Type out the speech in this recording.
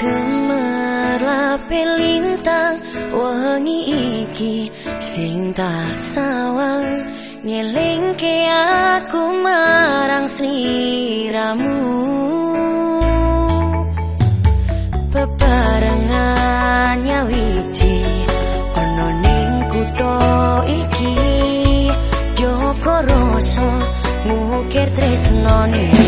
Kemerlapi lintang wangi iki sing tak sawang. Ngelingke aku marang siramu Peparangannya wici ono ning kuto iki. Joko rosa mukir tresnone iki